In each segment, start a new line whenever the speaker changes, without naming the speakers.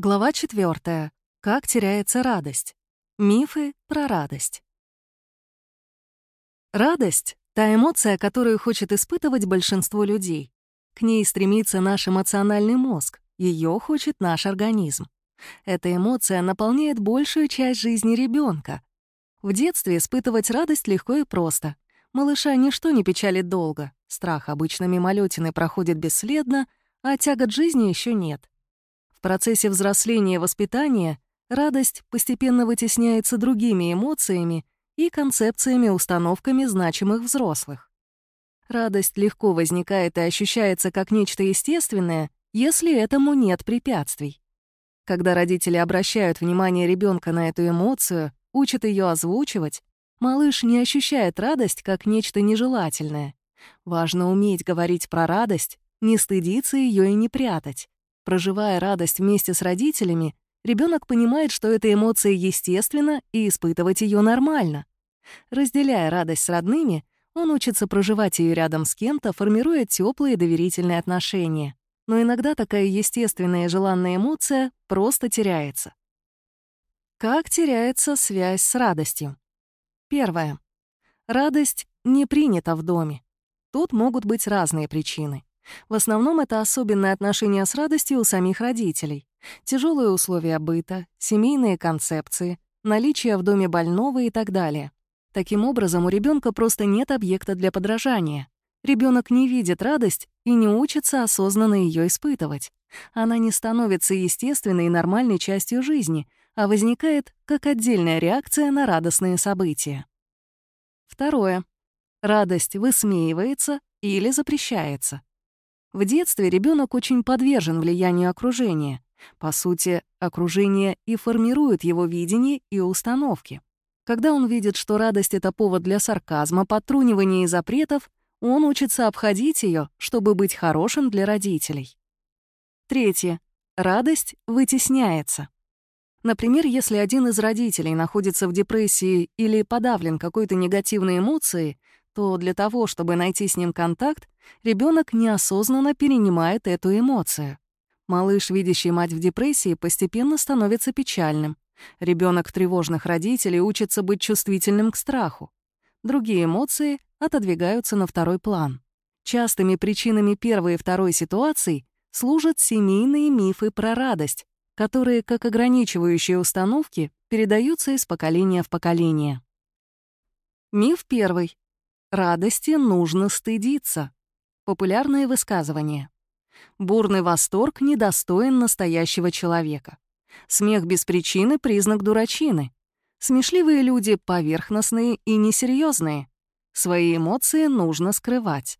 Глава 4. Как теряется радость. Мифы про радость. Радость — та эмоция, которую хочет испытывать большинство людей. К ней стремится наш эмоциональный мозг, ее хочет наш организм. Эта эмоция наполняет большую часть жизни ребенка. В детстве испытывать радость легко и просто. Малыша ничто не печалит долго, страх обычно мимолетины проходит бесследно, а тягот жизни еще нет. В процессе взросления и воспитания радость постепенно вытесняется другими эмоциями и концепциями-установками значимых взрослых. Радость легко возникает и ощущается как нечто естественное, если этому нет препятствий. Когда родители обращают внимание ребенка на эту эмоцию, учат ее озвучивать, малыш не ощущает радость как нечто нежелательное. Важно уметь говорить про радость, не стыдиться ее и не прятать. Проживая радость вместе с родителями, ребенок понимает, что эта эмоция естественна и испытывать ее нормально. Разделяя радость с родными, он учится проживать ее рядом с кем-то, формируя теплые доверительные отношения. Но иногда такая естественная и желанная эмоция просто теряется. Как теряется связь с радостью? Первое. Радость не принята в доме. Тут могут быть разные причины. В основном это особенное отношение с радостью у самих родителей, тяжелые условия быта, семейные концепции, наличие в доме больного и так далее. Таким образом, у ребенка просто нет объекта для подражания. Ребенок не видит радость и не учится осознанно ее испытывать. Она не становится естественной и нормальной частью жизни, а возникает как отдельная реакция на радостные события. Второе. Радость высмеивается или запрещается. В детстве ребенок очень подвержен влиянию окружения. По сути, окружение и формирует его видение и установки. Когда он видит, что радость — это повод для сарказма, подтрунивания и запретов, он учится обходить ее, чтобы быть хорошим для родителей. Третье. Радость вытесняется. Например, если один из родителей находится в депрессии или подавлен какой-то негативной эмоцией, то для того, чтобы найти с ним контакт, ребенок неосознанно перенимает эту эмоцию. Малыш, видящий мать в депрессии, постепенно становится печальным. Ребенок тревожных родителей учится быть чувствительным к страху. Другие эмоции отодвигаются на второй план. Частыми причинами первой и второй ситуаций служат семейные мифы про радость, которые, как ограничивающие установки, передаются из поколения в поколение. Миф первый. Радости нужно стыдиться. Популярные высказывания. Бурный восторг недостоин настоящего человека. Смех без причины — признак дурачины. Смешливые люди поверхностные и несерьезные. Свои эмоции нужно скрывать.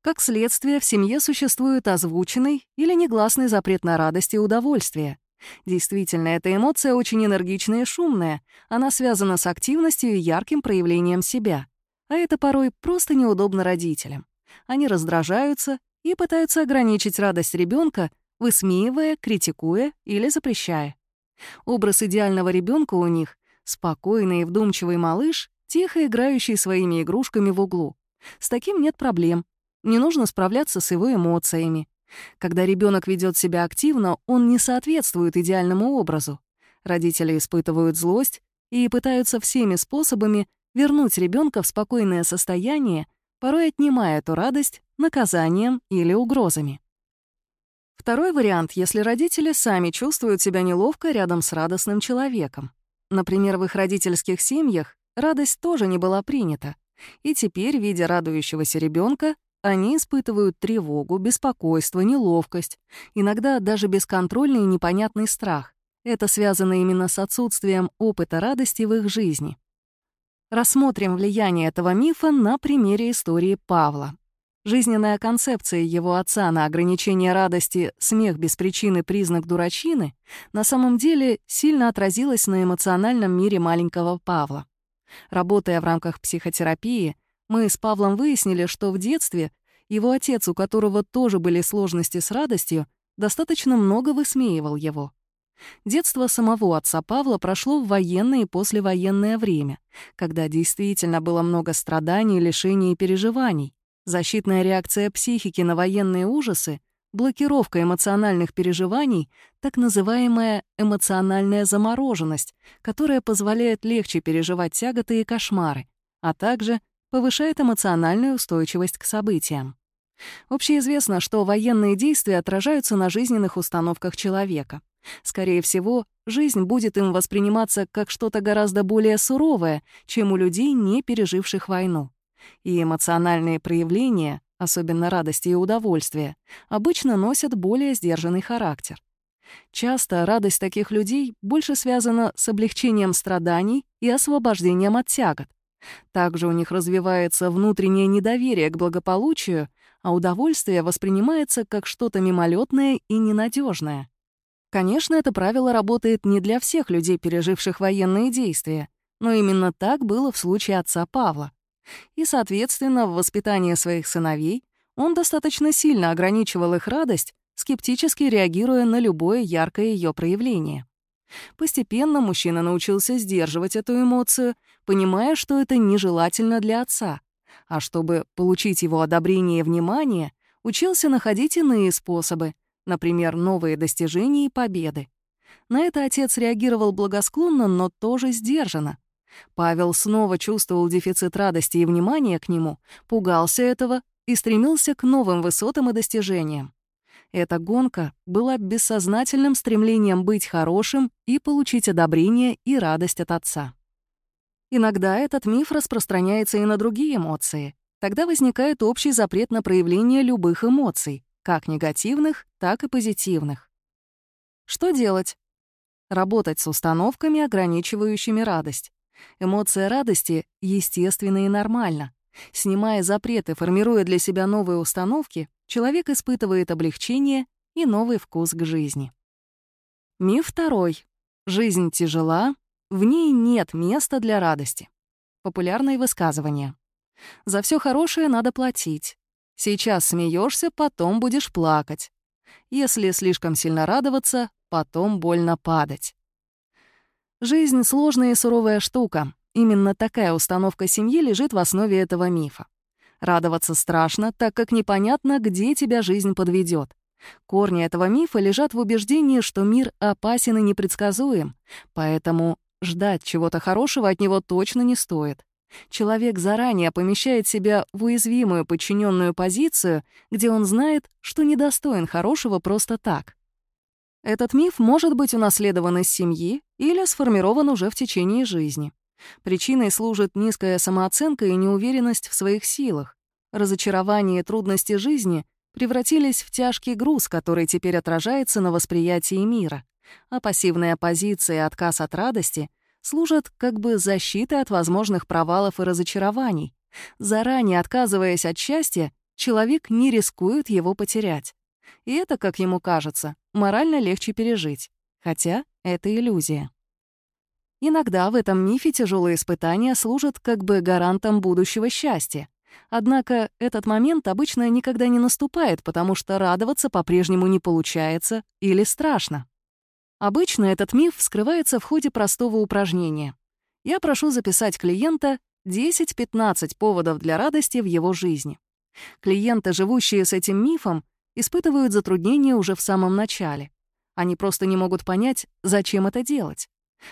Как следствие, в семье существует озвученный или негласный запрет на радость и удовольствие. Действительно, эта эмоция очень энергичная и шумная, она связана с активностью и ярким проявлением себя. А это порой просто неудобно родителям. Они раздражаются и пытаются ограничить радость ребенка, высмеивая, критикуя или запрещая. Образ идеального ребенка у них — спокойный и вдумчивый малыш, тихо играющий своими игрушками в углу. С таким нет проблем. Не нужно справляться с его эмоциями. Когда ребенок ведет себя активно, он не соответствует идеальному образу. Родители испытывают злость и пытаются всеми способами вернуть ребенка в спокойное состояние порой отнимая эту радость наказанием или угрозами. Второй вариант, если родители сами чувствуют себя неловко рядом с радостным человеком. Например, в их родительских семьях радость тоже не была принята, и теперь, видя радующегося ребенка, они испытывают тревогу, беспокойство, неловкость, иногда даже бесконтрольный и непонятный страх. Это связано именно с отсутствием опыта радости в их жизни. Рассмотрим влияние этого мифа на примере истории Павла. Жизненная концепция его отца на ограничение радости «смех без причины — признак дурачины» на самом деле сильно отразилась на эмоциональном мире маленького Павла. Работая в рамках психотерапии, мы с Павлом выяснили, что в детстве его отец, у которого тоже были сложности с радостью, достаточно много высмеивал его. Детство самого отца Павла прошло в военное и послевоенное время, когда действительно было много страданий, лишений и переживаний. Защитная реакция психики на военные ужасы блокировка эмоциональных переживаний, так называемая эмоциональная замороженность, которая позволяет легче переживать тяготы и кошмары, а также повышает эмоциональную устойчивость к событиям. Общеизвестно, что военные действия отражаются на жизненных установках человека. Скорее всего, жизнь будет им восприниматься как что-то гораздо более суровое, чем у людей, не переживших войну. И эмоциональные проявления, особенно радости и удовольствия, обычно носят более сдержанный характер. Часто радость таких людей больше связана с облегчением страданий и освобождением от тягот. Также у них развивается внутреннее недоверие к благополучию, а удовольствие воспринимается как что-то мимолетное и ненадежное. Конечно, это правило работает не для всех людей, переживших военные действия, но именно так было в случае отца Павла. И, соответственно, в воспитании своих сыновей он достаточно сильно ограничивал их радость, скептически реагируя на любое яркое ее проявление. Постепенно мужчина научился сдерживать эту эмоцию, понимая, что это нежелательно для отца. А чтобы получить его одобрение и внимание, учился находить иные способы, например, новые достижения и победы. На это отец реагировал благосклонно, но тоже сдержанно. Павел снова чувствовал дефицит радости и внимания к нему, пугался этого и стремился к новым высотам и достижениям. Эта гонка была бессознательным стремлением быть хорошим и получить одобрение и радость от отца. Иногда этот миф распространяется и на другие эмоции. Тогда возникает общий запрет на проявление любых эмоций, как негативных, так и позитивных. Что делать? Работать с установками, ограничивающими радость. Эмоция радости естественна и нормальна. Снимая запреты, формируя для себя новые установки, человек испытывает облегчение и новый вкус к жизни. Миф второй. Жизнь тяжела, в ней нет места для радости. Популярные высказывания. За все хорошее надо платить. Сейчас смеешься, потом будешь плакать. Если слишком сильно радоваться, потом больно падать. Жизнь — сложная и суровая штука. Именно такая установка семьи лежит в основе этого мифа. Радоваться страшно, так как непонятно, где тебя жизнь подведет. Корни этого мифа лежат в убеждении, что мир опасен и непредсказуем, поэтому ждать чего-то хорошего от него точно не стоит. Человек заранее помещает себя в уязвимую подчиненную позицию, где он знает, что недостоин хорошего просто так. Этот миф может быть унаследован из семьи или сформирован уже в течение жизни. Причиной служит низкая самооценка и неуверенность в своих силах. Разочарование и трудности жизни превратились в тяжкий груз, который теперь отражается на восприятии мира. А пассивная позиция и отказ от радости служат как бы защитой от возможных провалов и разочарований. Заранее отказываясь от счастья, человек не рискует его потерять. И это, как ему кажется, морально легче пережить. Хотя это иллюзия. Иногда в этом мифе тяжелые испытания служат как бы гарантом будущего счастья. Однако этот момент обычно никогда не наступает, потому что радоваться по-прежнему не получается или страшно. Обычно этот миф вскрывается в ходе простого упражнения. Я прошу записать клиента 10-15 поводов для радости в его жизни. Клиенты, живущие с этим мифом, испытывают затруднения уже в самом начале. Они просто не могут понять, зачем это делать.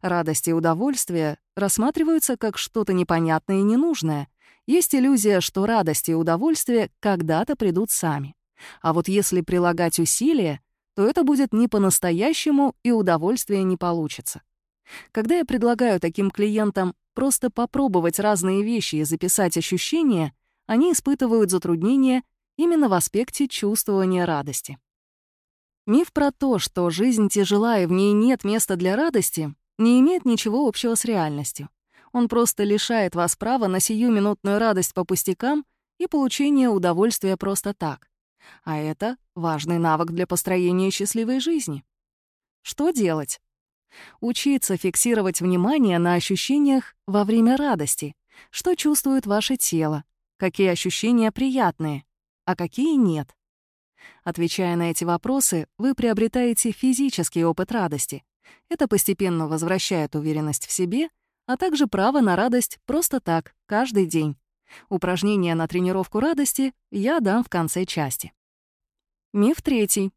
Радость и удовольствие рассматриваются как что-то непонятное и ненужное. Есть иллюзия, что радость и удовольствие когда-то придут сами. А вот если прилагать усилия, то это будет не по-настоящему и удовольствия не получится. Когда я предлагаю таким клиентам просто попробовать разные вещи и записать ощущения, они испытывают затруднения именно в аспекте чувствования радости. Миф про то, что жизнь тяжела и в ней нет места для радости, не имеет ничего общего с реальностью. Он просто лишает вас права на сиюминутную радость по пустякам и получение удовольствия просто так. А это важный навык для построения счастливой жизни. Что делать? Учиться фиксировать внимание на ощущениях во время радости. Что чувствует ваше тело? Какие ощущения приятные? а какие нет. Отвечая на эти вопросы, вы приобретаете физический опыт радости. Это постепенно возвращает уверенность в себе, а также право на радость просто так, каждый день. Упражнения на тренировку радости я дам в конце части. Миф третий.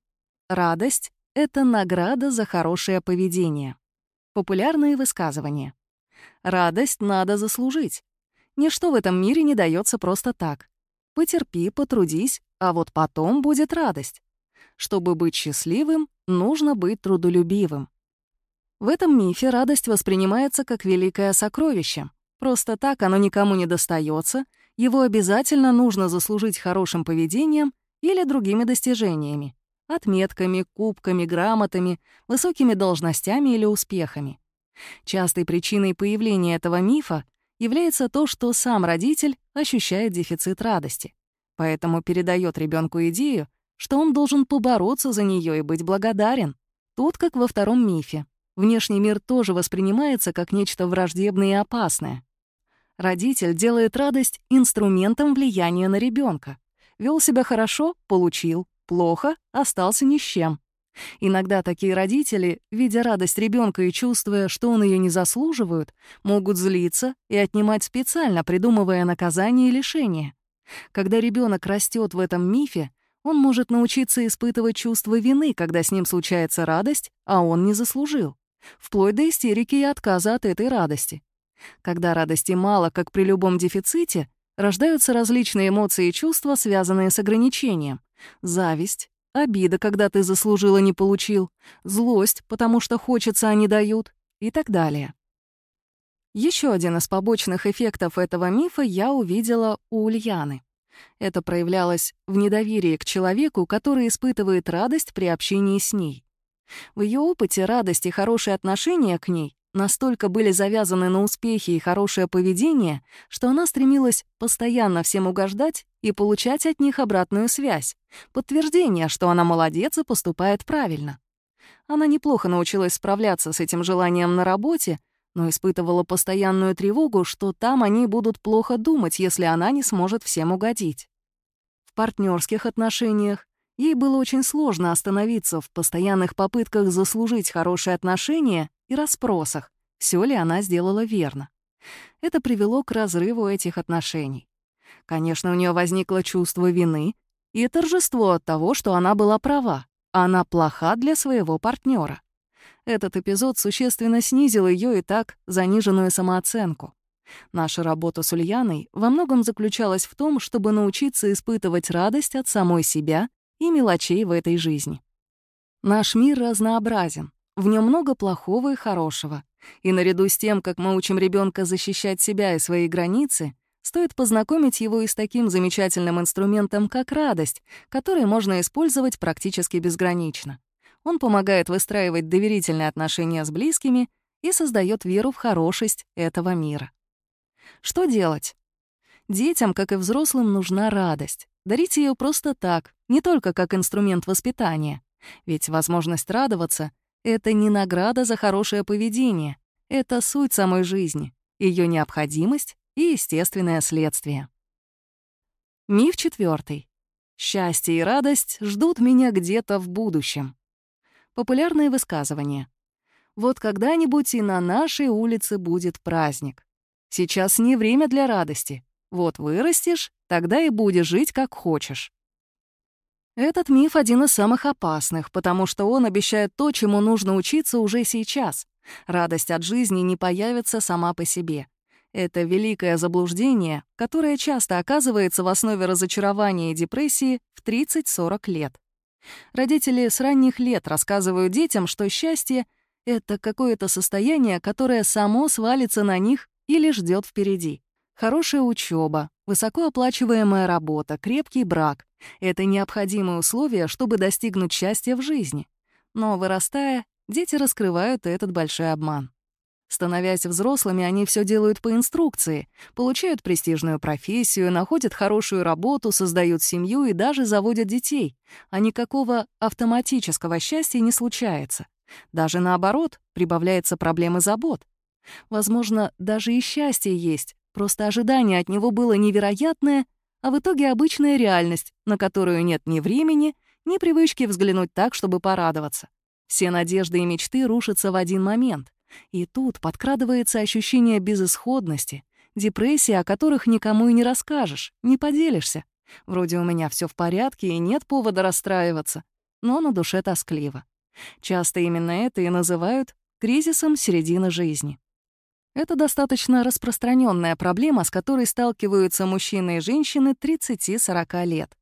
Радость — это награда за хорошее поведение. Популярные высказывания. Радость надо заслужить. Ничто в этом мире не дается просто так. Потерпи, потрудись, а вот потом будет радость. Чтобы быть счастливым, нужно быть трудолюбивым. В этом мифе радость воспринимается как великое сокровище. Просто так оно никому не достается, его обязательно нужно заслужить хорошим поведением или другими достижениями, отметками, кубками, грамотами, высокими должностями или успехами. Частой причиной появления этого мифа является то, что сам родитель ощущает дефицит радости, поэтому передает ребенку идею, что он должен побороться за нее и быть благодарен. Тут, как во втором мифе, внешний мир тоже воспринимается как нечто враждебное и опасное. Родитель делает радость инструментом влияния на ребенка. Вел себя хорошо — получил, плохо — остался ни с чем. Иногда такие родители, видя радость ребенка и чувствуя, что он ее не заслуживает, могут злиться и отнимать специально, придумывая наказание и лишение. Когда ребенок растет в этом мифе, он может научиться испытывать чувство вины, когда с ним случается радость, а он не заслужил. Вплоть до истерики и отказа от этой радости. Когда радости мало, как при любом дефиците, рождаются различные эмоции и чувства, связанные с ограничением. Зависть, обида, когда ты заслужил и не получил, злость, потому что хочется, а не дают, и так далее. Еще один из побочных эффектов этого мифа я увидела у Ульяны. Это проявлялось в недоверии к человеку, который испытывает радость при общении с ней. В ее опыте радость и хорошие отношения к ней настолько были завязаны на успехи и хорошее поведение, что она стремилась постоянно всем угождать и получать от них обратную связь, подтверждение, что она молодец и поступает правильно. Она неплохо научилась справляться с этим желанием на работе, но испытывала постоянную тревогу, что там они будут плохо думать, если она не сможет всем угодить. В партнерских отношениях ей было очень сложно остановиться в постоянных попытках заслужить хорошие отношения и расспросах, все ли она сделала верно. Это привело к разрыву этих отношений. Конечно, у нее возникло чувство вины и торжество от того, что она была права, а она плоха для своего партнера. Этот эпизод существенно снизил ее и так заниженную самооценку. Наша работа с Ульяной во многом заключалась в том, чтобы научиться испытывать радость от самой себя и мелочей в этой жизни. Наш мир разнообразен, в нем много плохого и хорошего. И наряду с тем, как мы учим ребенка защищать себя и свои границы, стоит познакомить его и с таким замечательным инструментом, как радость, который можно использовать практически безгранично. Он помогает выстраивать доверительные отношения с близкими и создает веру в хорошесть этого мира. Что делать? Детям, как и взрослым, нужна радость. Дарите ее просто так, не только как инструмент воспитания. Ведь возможность радоваться это не награда за хорошее поведение. Это суть самой жизни, ее необходимость и естественное следствие. Миф четвертый. Счастье и радость ждут меня где-то в будущем. Популярные высказывания. Вот когда-нибудь и на нашей улице будет праздник. Сейчас не время для радости. Вот вырастешь, тогда и будешь жить как хочешь. Этот миф один из самых опасных, потому что он обещает то, чему нужно учиться уже сейчас. Радость от жизни не появится сама по себе. Это великое заблуждение, которое часто оказывается в основе разочарования и депрессии в 30-40 лет. Родители с ранних лет рассказывают детям, что счастье — это какое-то состояние, которое само свалится на них или ждет впереди. Хорошая учеба, высокооплачиваемая работа, крепкий брак — это необходимые условия, чтобы достигнуть счастья в жизни. Но, вырастая, дети раскрывают этот большой обман. Становясь взрослыми, они все делают по инструкции, получают престижную профессию, находят хорошую работу, создают семью и даже заводят детей, а никакого автоматического счастья не случается. Даже наоборот, прибавляется проблемы забот. Возможно, даже и счастье есть, Просто ожидание от него было невероятное, а в итоге обычная реальность, на которую нет ни времени, ни привычки взглянуть так, чтобы порадоваться. Все надежды и мечты рушатся в один момент. И тут подкрадывается ощущение безысходности, депрессии, о которых никому и не расскажешь, не поделишься. Вроде у меня все в порядке и нет повода расстраиваться, но на душе тоскливо. Часто именно это и называют кризисом середины жизни. Это достаточно распространенная проблема, с которой сталкиваются мужчины и женщины 30-40 лет.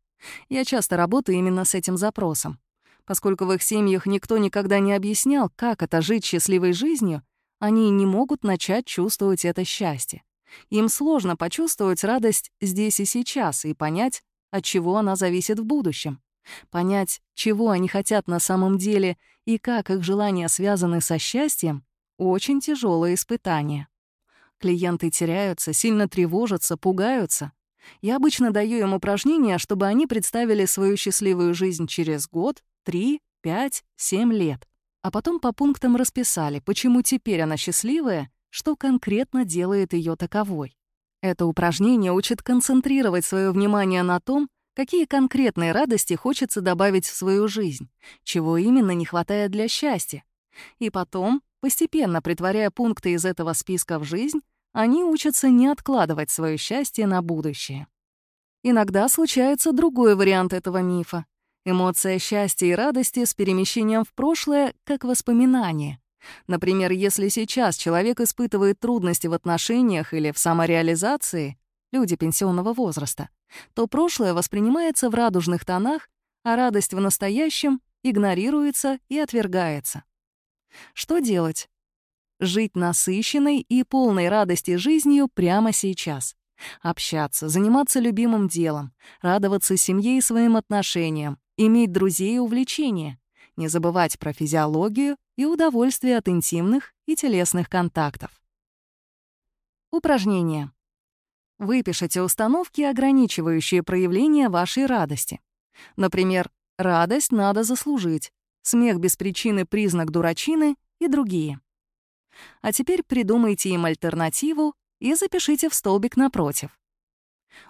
Я часто работаю именно с этим запросом. Поскольку в их семьях никто никогда не объяснял, как это жить счастливой жизнью, они не могут начать чувствовать это счастье. Им сложно почувствовать радость здесь и сейчас и понять, от чего она зависит в будущем. Понять, чего они хотят на самом деле и как их желания связаны со счастьем, очень тяжелое испытание. Клиенты теряются, сильно тревожатся, пугаются. Я обычно даю им упражнения, чтобы они представили свою счастливую жизнь через год, три, пять, семь лет. А потом по пунктам расписали, почему теперь она счастливая, что конкретно делает ее таковой. Это упражнение учит концентрировать свое внимание на том, какие конкретные радости хочется добавить в свою жизнь, чего именно не хватает для счастья. И потом Постепенно притворяя пункты из этого списка в жизнь, они учатся не откладывать свое счастье на будущее. Иногда случается другой вариант этого мифа. Эмоция счастья и радости с перемещением в прошлое как воспоминание. Например, если сейчас человек испытывает трудности в отношениях или в самореализации, люди пенсионного возраста, то прошлое воспринимается в радужных тонах, а радость в настоящем игнорируется и отвергается. Что делать? Жить насыщенной и полной радости жизнью прямо сейчас. Общаться, заниматься любимым делом, радоваться семье и своим отношениям, иметь друзей и увлечения, не забывать про физиологию и удовольствие от интимных и телесных контактов. Упражнение. Выпишите установки, ограничивающие проявление вашей радости. Например, радость надо заслужить, смех без причины — признак дурачины и другие. А теперь придумайте им альтернативу и запишите в столбик напротив.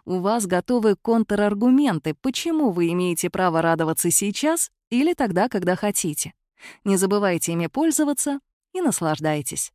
У вас готовы контраргументы, почему вы имеете право радоваться сейчас или тогда, когда хотите. Не забывайте ими пользоваться и наслаждайтесь.